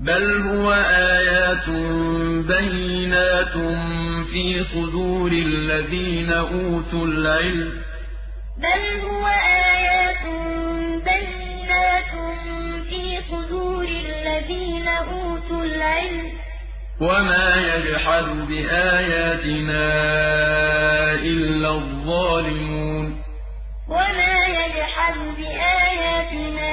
بل هو آيات بينات في صدور الذين أوتوا العلم بل هو آيات بينات في صدور الذين أوتوا العلم وما يجحد بآياتنا إلا الظالمون وما يجحد بآياتنا